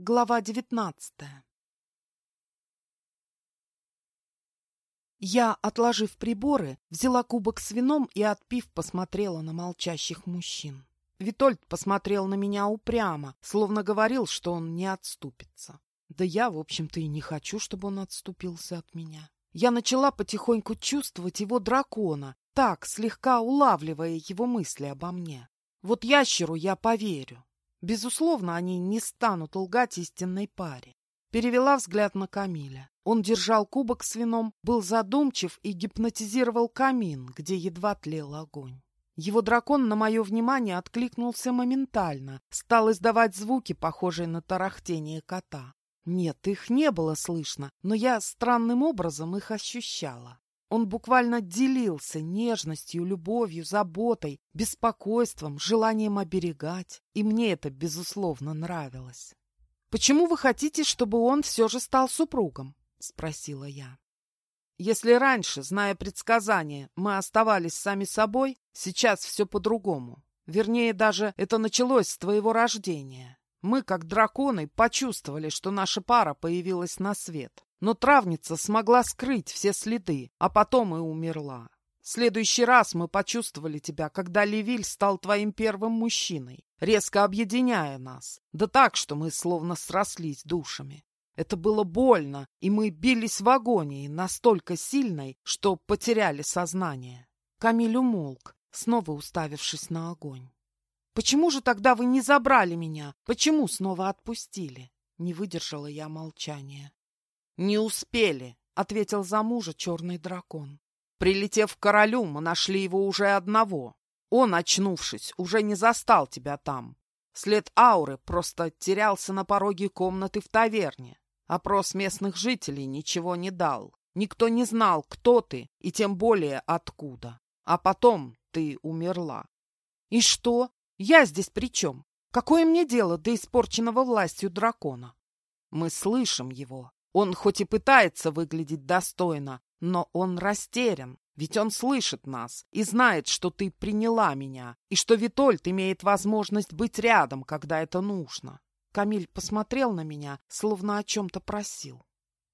Глава девятнадцатая Я, отложив приборы, взяла кубок с вином и, отпив, посмотрела на молчащих мужчин. Витольд посмотрел на меня упрямо, словно говорил, что он не отступится. Да я, в общем-то, и не хочу, чтобы он отступился от меня. Я начала потихоньку чувствовать его дракона, так, слегка улавливая его мысли обо мне. Вот ящеру я поверю. Безусловно, они не станут лгать истинной паре. Перевела взгляд на Камиля. Он держал кубок с вином, был задумчив и гипнотизировал камин, где едва тлел огонь. Его дракон на мое внимание откликнулся моментально, стал издавать звуки, похожие на тарахтение кота. Нет, их не было слышно, но я странным образом их ощущала. Он буквально делился нежностью, любовью, заботой, беспокойством, желанием оберегать, и мне это, безусловно, нравилось. «Почему вы хотите, чтобы он все же стал супругом?» — спросила я. «Если раньше, зная предсказания, мы оставались сами собой, сейчас все по-другому. Вернее, даже это началось с твоего рождения. Мы, как драконы, почувствовали, что наша пара появилась на свет. Но травница смогла скрыть все следы, а потом и умерла. В следующий раз мы почувствовали тебя, когда Левиль стал твоим первым мужчиной, резко объединяя нас. Да так, что мы словно срослись душами. Это было больно, и мы бились в агонии, настолько сильной, что потеряли сознание. Камиль умолк, снова уставившись на огонь. «Почему же тогда вы не забрали меня? Почему снова отпустили?» Не выдержала я молчания. «Не успели», — ответил за мужа черный дракон. Прилетев к королю, мы нашли его уже одного. Он, очнувшись, уже не застал тебя там. След ауры просто терялся на пороге комнаты в таверне. Опрос местных жителей ничего не дал. Никто не знал, кто ты, и тем более откуда. А потом ты умерла. И что? Я здесь при чем? Какое мне дело до испорченного властью дракона? Мы слышим его. Он хоть и пытается выглядеть достойно, но он растерян, ведь он слышит нас и знает, что ты приняла меня, и что Витольд имеет возможность быть рядом, когда это нужно. Камиль посмотрел на меня, словно о чем-то просил.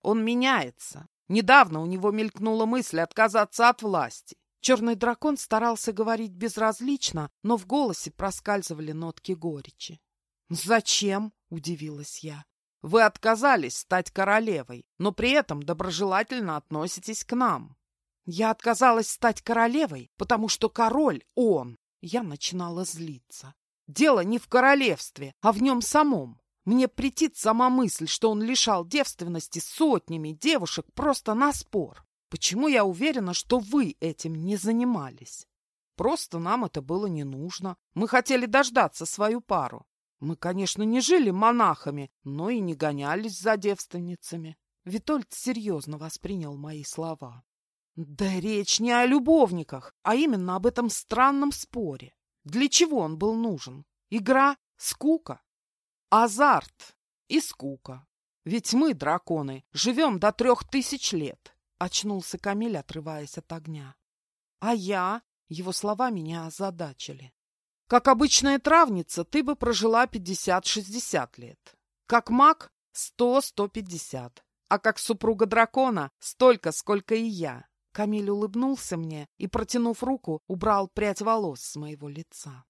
Он меняется. Недавно у него мелькнула мысль отказаться от власти. Черный дракон старался говорить безразлично, но в голосе проскальзывали нотки горечи. «Зачем?» — удивилась я. Вы отказались стать королевой, но при этом доброжелательно относитесь к нам. Я отказалась стать королевой, потому что король — он. Я начинала злиться. Дело не в королевстве, а в нем самом. Мне претит сама мысль, что он лишал девственности сотнями девушек просто на спор. Почему я уверена, что вы этим не занимались? Просто нам это было не нужно. Мы хотели дождаться свою пару. Мы, конечно, не жили монахами, но и не гонялись за девственницами. Витольд серьезно воспринял мои слова. Да речь не о любовниках, а именно об этом странном споре. Для чего он был нужен? Игра? Скука? Азарт и скука. Ведь мы, драконы, живем до трех тысяч лет. Очнулся Камиль, отрываясь от огня. А я? Его слова меня озадачили. Как обычная травница, ты бы прожила 50-60 лет. Как маг – 100-150. А как супруга дракона – столько, сколько и я. Камиль улыбнулся мне и, протянув руку, убрал прядь волос с моего лица.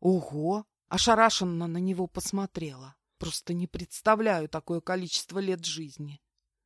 Ого! Ошарашенно на него посмотрела. Просто не представляю такое количество лет жизни.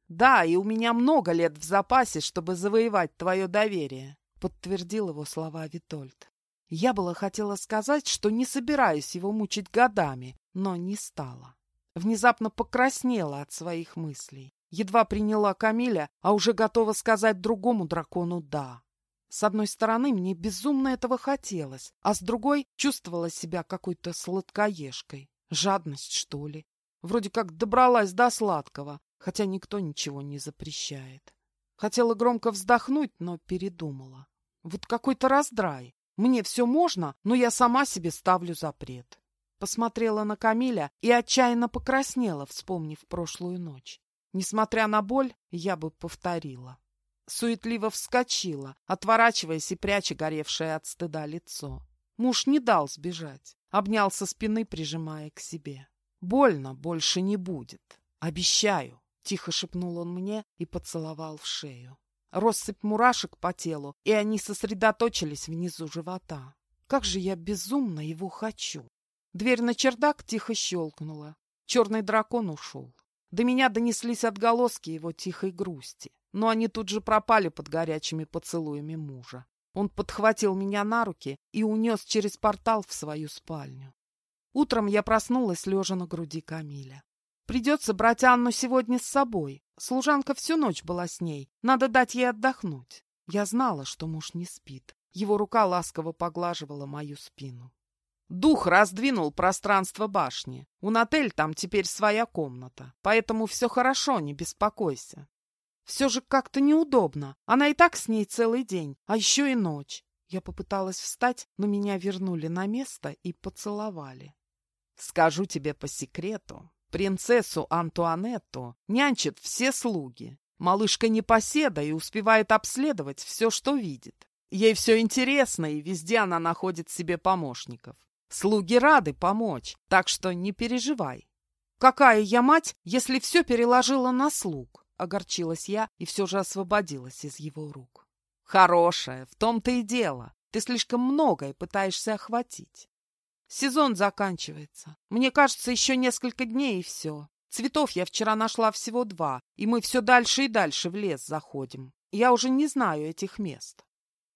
Да, и у меня много лет в запасе, чтобы завоевать твое доверие, подтвердил его слова Витольд. Я было хотела сказать, что не собираюсь его мучить годами, но не стала. Внезапно покраснела от своих мыслей. Едва приняла Камиля, а уже готова сказать другому дракону «да». С одной стороны, мне безумно этого хотелось, а с другой чувствовала себя какой-то сладкоежкой. Жадность, что ли. Вроде как добралась до сладкого, хотя никто ничего не запрещает. Хотела громко вздохнуть, но передумала. Вот какой-то раздрай. Мне все можно, но я сама себе ставлю запрет. Посмотрела на Камиля и отчаянно покраснела, вспомнив прошлую ночь. Несмотря на боль, я бы повторила. Суетливо вскочила, отворачиваясь и пряча горевшее от стыда лицо. Муж не дал сбежать, обнял со спины, прижимая к себе. Больно больше не будет. Обещаю. Тихо шепнул он мне и поцеловал в шею. Россыпь мурашек по телу, и они сосредоточились внизу живота. Как же я безумно его хочу! Дверь на чердак тихо щелкнула. Черный дракон ушел. До меня донеслись отголоски его тихой грусти, но они тут же пропали под горячими поцелуями мужа. Он подхватил меня на руки и унес через портал в свою спальню. Утром я проснулась, лежа на груди Камиля. Придется брать Анну сегодня с собой. Служанка всю ночь была с ней. Надо дать ей отдохнуть. Я знала, что муж не спит. Его рука ласково поглаживала мою спину. Дух раздвинул пространство башни. У Натель там теперь своя комната, поэтому все хорошо, не беспокойся. Все же как-то неудобно. Она и так с ней целый день, а еще и ночь. Я попыталась встать, но меня вернули на место и поцеловали. Скажу тебе по секрету, принцессу Антуанетту нянчат все слуги. Малышка непоседа и успевает обследовать все, что видит. Ей все интересно, и везде она находит себе помощников. Слуги рады помочь, так что не переживай. Какая я мать, если все переложила на слуг? Огорчилась я и все же освободилась из его рук. Хорошая, в том-то и дело. Ты слишком многое пытаешься охватить. Сезон заканчивается. Мне кажется, еще несколько дней и все. Цветов я вчера нашла всего два, и мы все дальше и дальше в лес заходим. Я уже не знаю этих мест.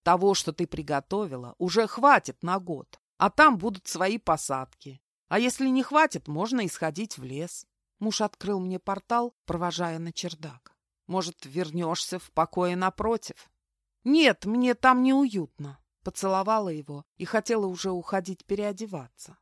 Того, что ты приготовила, уже хватит на год, а там будут свои посадки. А если не хватит, можно исходить в лес. Муж открыл мне портал, провожая на чердак. Может, вернешься в покое напротив? Нет, мне там неуютно. Поцеловала его и хотела уже уходить переодеваться.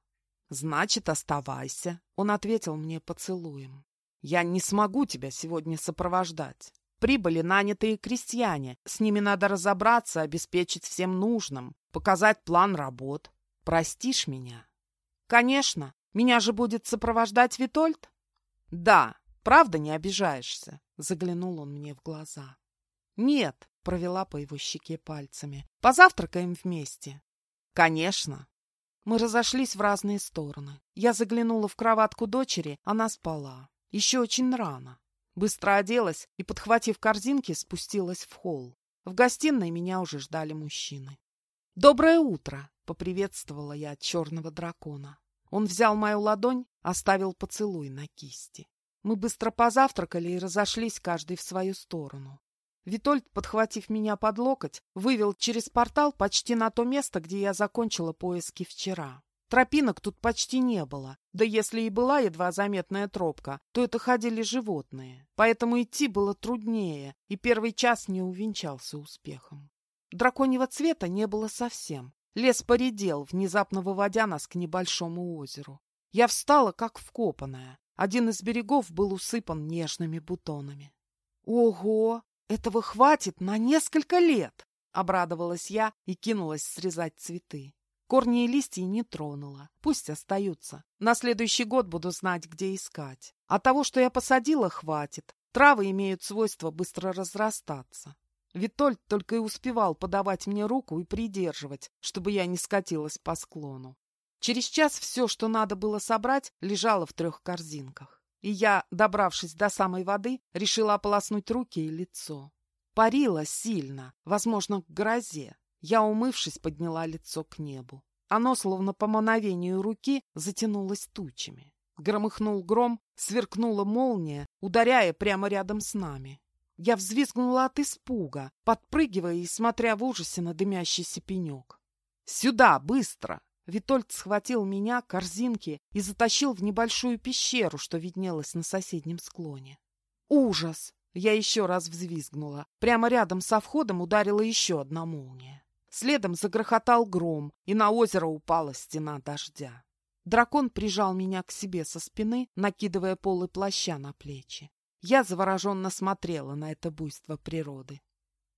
«Значит, оставайся», — он ответил мне поцелуем. «Я не смогу тебя сегодня сопровождать. Прибыли нанятые крестьяне, с ними надо разобраться, обеспечить всем нужным, показать план работ. Простишь меня?» «Конечно. Меня же будет сопровождать Витольд?» «Да. Правда не обижаешься?» — заглянул он мне в глаза. «Нет, провела по его щеке пальцами. «Позавтракаем вместе?» «Конечно». Мы разошлись в разные стороны. Я заглянула в кроватку дочери, она спала. Еще очень рано. Быстро оделась и, подхватив корзинки, спустилась в холл. В гостиной меня уже ждали мужчины. «Доброе утро!» — поприветствовала я черного дракона. Он взял мою ладонь, оставил поцелуй на кисти. Мы быстро позавтракали и разошлись каждый в свою сторону. Витольд, подхватив меня под локоть, вывел через портал почти на то место, где я закончила поиски вчера. Тропинок тут почти не было, да если и была едва заметная тропка, то это ходили животные, поэтому идти было труднее, и первый час не увенчался успехом. Драконьего цвета не было совсем. Лес поредел, внезапно выводя нас к небольшому озеру. Я встала, как вкопанная. Один из берегов был усыпан нежными бутонами. «Ого! Этого хватит на несколько лет, обрадовалась я и кинулась срезать цветы. Корни и листья не тронула. Пусть остаются. На следующий год буду знать, где искать. А того, что я посадила, хватит. Травы имеют свойство быстро разрастаться. Витольд только и успевал подавать мне руку и придерживать, чтобы я не скатилась по склону. Через час все, что надо было собрать, лежало в трех корзинках и я, добравшись до самой воды, решила ополоснуть руки и лицо. Парила сильно, возможно, к грозе. Я, умывшись, подняла лицо к небу. Оно, словно по мановению руки, затянулось тучами. Громыхнул гром, сверкнула молния, ударяя прямо рядом с нами. Я взвизгнула от испуга, подпрыгивая и смотря в ужасе на дымящийся пенек. «Сюда, быстро!» Витольд схватил меня, корзинки, и затащил в небольшую пещеру, что виднелась на соседнем склоне. Ужас! Я еще раз взвизгнула. Прямо рядом со входом ударила еще одна молния. Следом загрохотал гром, и на озеро упала стена дождя. Дракон прижал меня к себе со спины, накидывая полы плаща на плечи. Я завороженно смотрела на это буйство природы.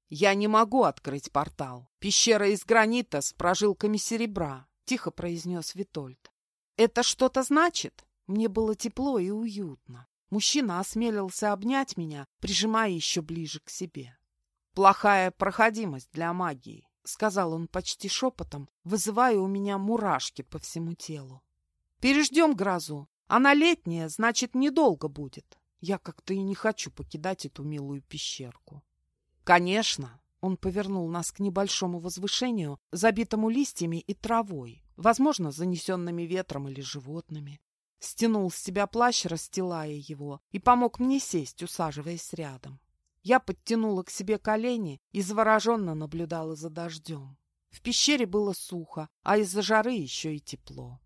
Я не могу открыть портал. Пещера из гранита с прожилками серебра тихо произнес Витольд. «Это что-то значит?» Мне было тепло и уютно. Мужчина осмелился обнять меня, прижимая еще ближе к себе. «Плохая проходимость для магии», — сказал он почти шепотом, вызывая у меня мурашки по всему телу. «Переждем грозу, Она летняя, значит, недолго будет. Я как-то и не хочу покидать эту милую пещерку. Конечно, он повернул нас к небольшому возвышению, забитому листьями и травой, возможно, занесенными ветром или животными. Стянул с себя плащ, расстилая его, и помог мне сесть, усаживаясь рядом. Я подтянула к себе колени и завороженно наблюдала за дождем. В пещере было сухо, а из-за жары еще и тепло.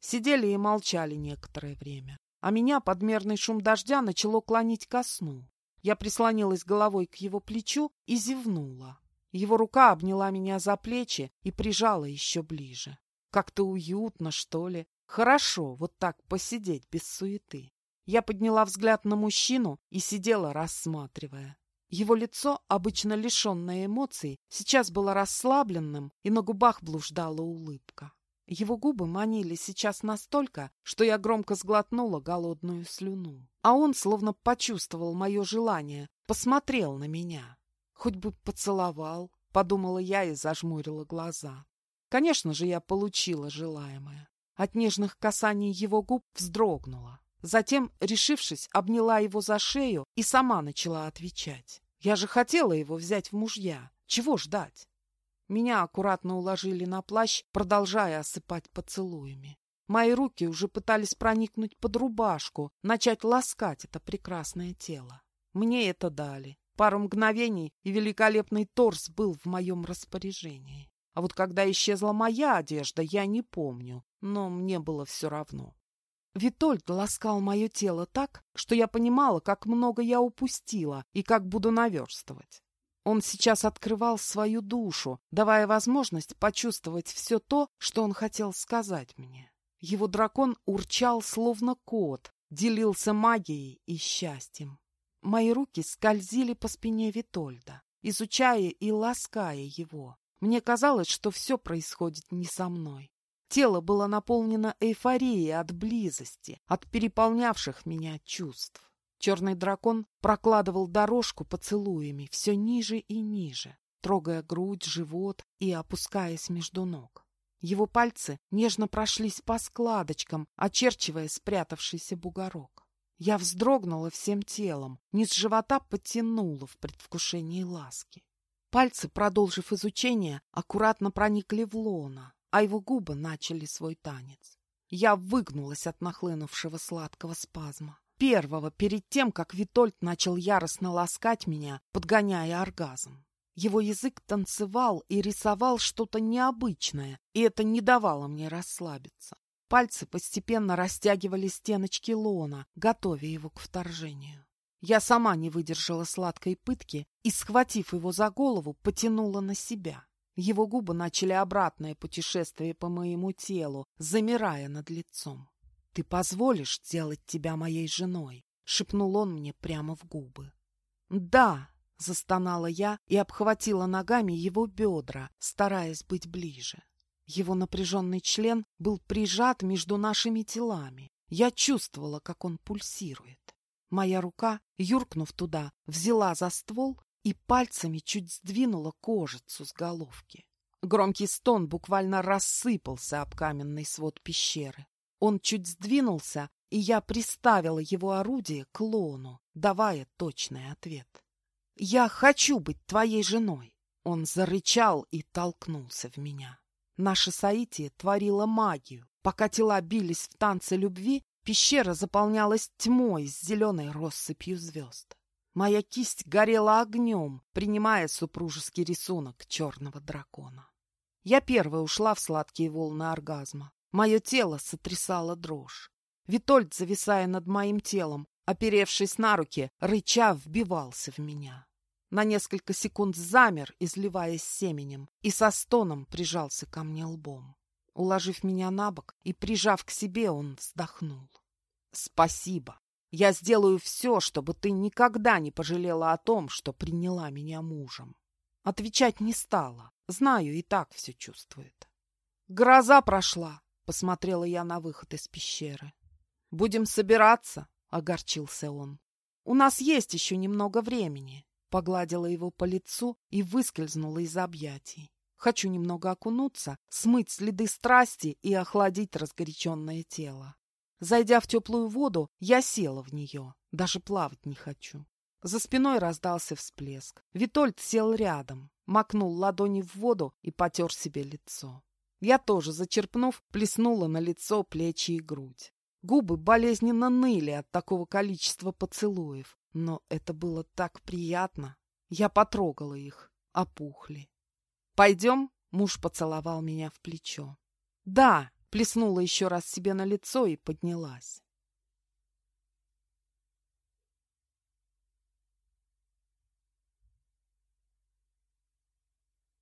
Сидели и молчали некоторое время а меня подмерный шум дождя начало клонить ко сну. Я прислонилась головой к его плечу и зевнула. Его рука обняла меня за плечи и прижала еще ближе. Как-то уютно, что ли. Хорошо вот так посидеть без суеты. Я подняла взгляд на мужчину и сидела, рассматривая. Его лицо, обычно лишенное эмоций, сейчас было расслабленным, и на губах блуждала улыбка. Его губы манили сейчас настолько, что я громко сглотнула голодную слюну. А он словно почувствовал мое желание, посмотрел на меня. Хоть бы поцеловал, подумала я и зажмурила глаза. Конечно же, я получила желаемое. От нежных касаний его губ вздрогнула. Затем, решившись, обняла его за шею и сама начала отвечать. Я же хотела его взять в мужья. Чего ждать? Меня аккуратно уложили на плащ, продолжая осыпать поцелуями. Мои руки уже пытались проникнуть под рубашку, начать ласкать это прекрасное тело. Мне это дали. Пару мгновений, и великолепный торс был в моем распоряжении. А вот когда исчезла моя одежда, я не помню, но мне было все равно. Витольд ласкал мое тело так, что я понимала, как много я упустила и как буду наверстывать. Он сейчас открывал свою душу, давая возможность почувствовать все то, что он хотел сказать мне. Его дракон урчал, словно кот, делился магией и счастьем. Мои руки скользили по спине Витольда, изучая и лаская его. Мне казалось, что все происходит не со мной. Тело было наполнено эйфорией от близости, от переполнявших меня чувств. Черный дракон прокладывал дорожку поцелуями все ниже и ниже, трогая грудь, живот и опускаясь между ног. Его пальцы нежно прошлись по складочкам, очерчивая спрятавшийся бугорок. Я вздрогнула всем телом, низ живота потянула в предвкушении ласки. Пальцы, продолжив изучение, аккуратно проникли в лона, а его губы начали свой танец. Я выгнулась от нахлынувшего сладкого спазма первого, перед тем, как Витольд начал яростно ласкать меня, подгоняя оргазм. Его язык танцевал и рисовал что-то необычное, и это не давало мне расслабиться. Пальцы постепенно растягивали стеночки лона, готовя его к вторжению. Я сама не выдержала сладкой пытки и, схватив его за голову, потянула на себя. Его губы начали обратное путешествие по моему телу, замирая над лицом. «Ты позволишь сделать тебя моей женой?» — шепнул он мне прямо в губы. «Да!» — застонала я и обхватила ногами его бедра, стараясь быть ближе. Его напряженный член был прижат между нашими телами. Я чувствовала, как он пульсирует. Моя рука, юркнув туда, взяла за ствол и пальцами чуть сдвинула кожицу с головки. Громкий стон буквально рассыпался об каменный свод пещеры. Он чуть сдвинулся, и я приставила его орудие к лону, давая точный ответ. «Я хочу быть твоей женой!» Он зарычал и толкнулся в меня. Наша Саития творила магию. Пока тела бились в танце любви, пещера заполнялась тьмой с зеленой россыпью звезд. Моя кисть горела огнем, принимая супружеский рисунок черного дракона. Я первая ушла в сладкие волны оргазма. Мое тело сотрясало дрожь. Витольд, зависая над моим телом, оперевшись на руки, рыча вбивался в меня. На несколько секунд замер, изливаясь семенем, и со стоном прижался ко мне лбом. Уложив меня на бок и прижав к себе, он вздохнул. «Спасибо. Я сделаю все, чтобы ты никогда не пожалела о том, что приняла меня мужем». Отвечать не стала. Знаю, и так все чувствует. Гроза прошла. Посмотрела я на выход из пещеры. «Будем собираться», — огорчился он. «У нас есть еще немного времени», — погладила его по лицу и выскользнула из объятий. «Хочу немного окунуться, смыть следы страсти и охладить разгоряченное тело». Зайдя в теплую воду, я села в нее. Даже плавать не хочу. За спиной раздался всплеск. Витольд сел рядом, макнул ладони в воду и потер себе лицо. Я тоже, зачерпнув, плеснула на лицо, плечи и грудь. Губы болезненно ныли от такого количества поцелуев, но это было так приятно. Я потрогала их, опухли. «Пойдем?» — муж поцеловал меня в плечо. «Да!» — плеснула еще раз себе на лицо и поднялась.